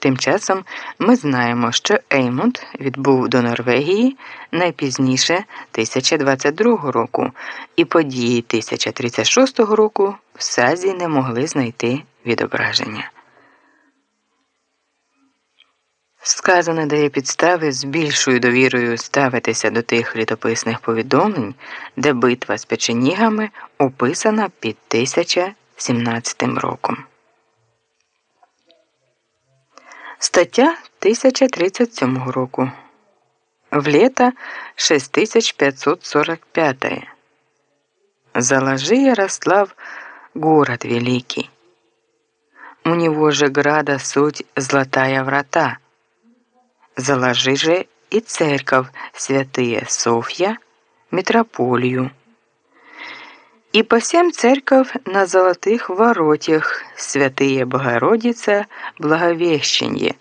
Тим часом ми знаємо, що Еймунд відбув до Норвегії найпізніше 1022 року, і події 1036 року в Сазі не могли знайти відображення. Сказане дає підстави з більшою довірою ставитися до тих літописних повідомлень, де битва з печенігами описана під 1017 роком. Стаття 1037 року. В лето 6545. Заложи Ярослав город великий. У него же града суть золотая врата. Заложи же и церковь святые Софья, митрополию. И по всем церковь на золотых воротях, святые Богородица, Благовещенье.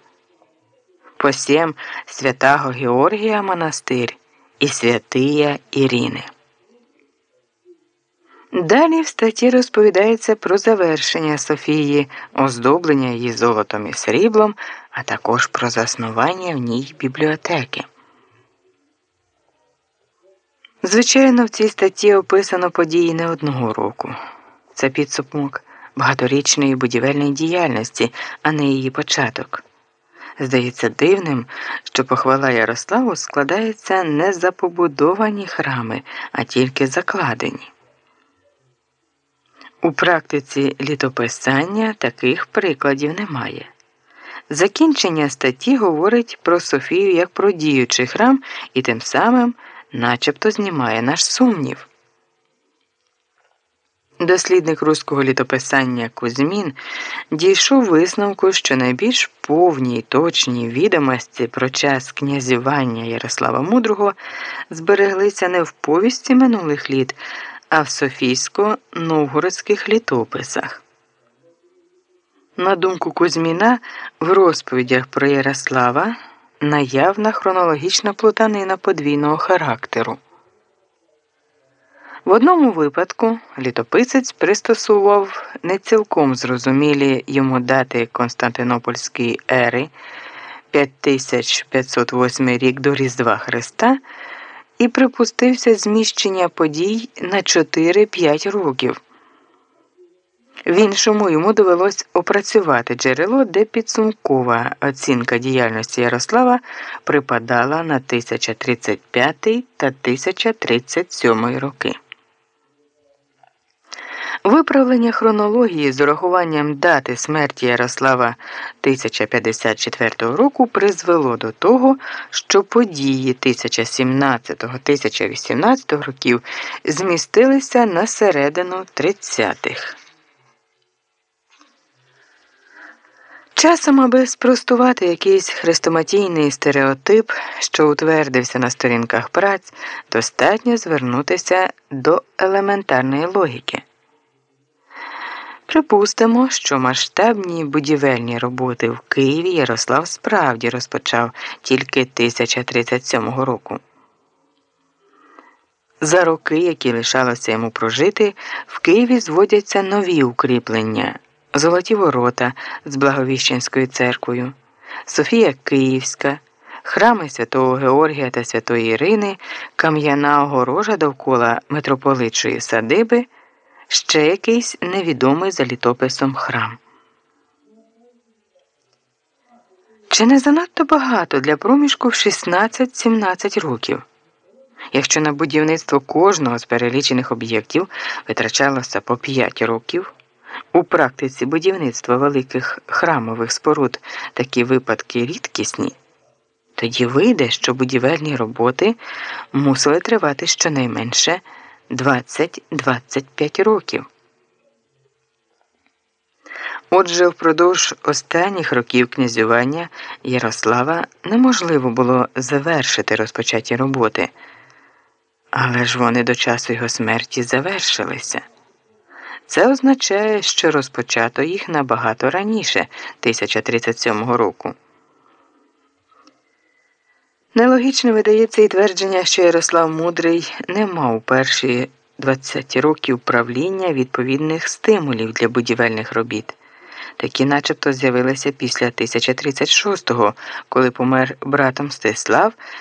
По всем святого Георгия монастырь і святия Ірини. Далі в статті розповідається про завершення Софії, оздоблення її золотом і сріблом, а також про заснування в ній бібліотеки. Звичайно, в цій статті описано події не одного року. Це підсумок багаторічної будівельної діяльності, а не її початок. Здається дивним, що похвала Ярославу складається не за побудовані храми, а тільки закладені. У практиці літописання таких прикладів немає. Закінчення статті говорить про Софію як про діючий храм і тим самим начебто знімає наш сумнів. Дослідник руського літописання Кузьмін дійшов висновку, що найбільш повні й точні відомості про час князювання Ярослава Мудрого збереглися не в повісті минулих літ, а в Софійсько-новгородських літописах. На думку Кузьміна, в розповідях про Ярослава наявна хронологічна плутанина подвійного характеру. В одному випадку літописець пристосував не цілком зрозумілі йому дати Константинопольської ери 5508 рік до Різдва Христа і припустився зміщення подій на 4-5 років. В іншому йому довелось опрацювати джерело, де підсумкова оцінка діяльності Ярослава припадала на 1035 та 1037 роки. Виправлення хронології з урахуванням дати смерті Ярослава 1054 року призвело до того, що події 1017-1018 років змістилися на середину 30-х. Часом, аби спростувати якийсь хрестоматійний стереотип, що утвердився на сторінках праць, достатньо звернутися до елементарної логіки. Припустимо, що масштабні будівельні роботи в Києві Ярослав справді розпочав тільки 1037 року. За роки, які лишалося йому прожити, в Києві зводяться нові укріплення Золоті Ворота з Благовіщенською церквою, Софія Київська, храми святого Георгія та Святої Ірини, кам'яна огорожа довкола митрополитчої садиби ще якийсь невідомий за літописом храм. Чи не занадто багато для проміжку в 16-17 років? Якщо на будівництво кожного з перелічених об'єктів витрачалося по 5 років, у практиці будівництва великих храмових споруд такі випадки рідкісні, тоді вийде, що будівельні роботи мусили тривати щонайменше 20-25 років. Отже, впродовж останніх років князювання Ярослава неможливо було завершити розпочаті роботи, але ж вони до часу його смерті завершилися. Це означає, що розпочато їх набагато раніше 1037 року. Нелогічно видається і твердження, що Ярослав Мудрий не мав перші 20 років правління відповідних стимулів для будівельних робіт. такі начебто з'явилися після 1036-го, коли помер брат Мстислав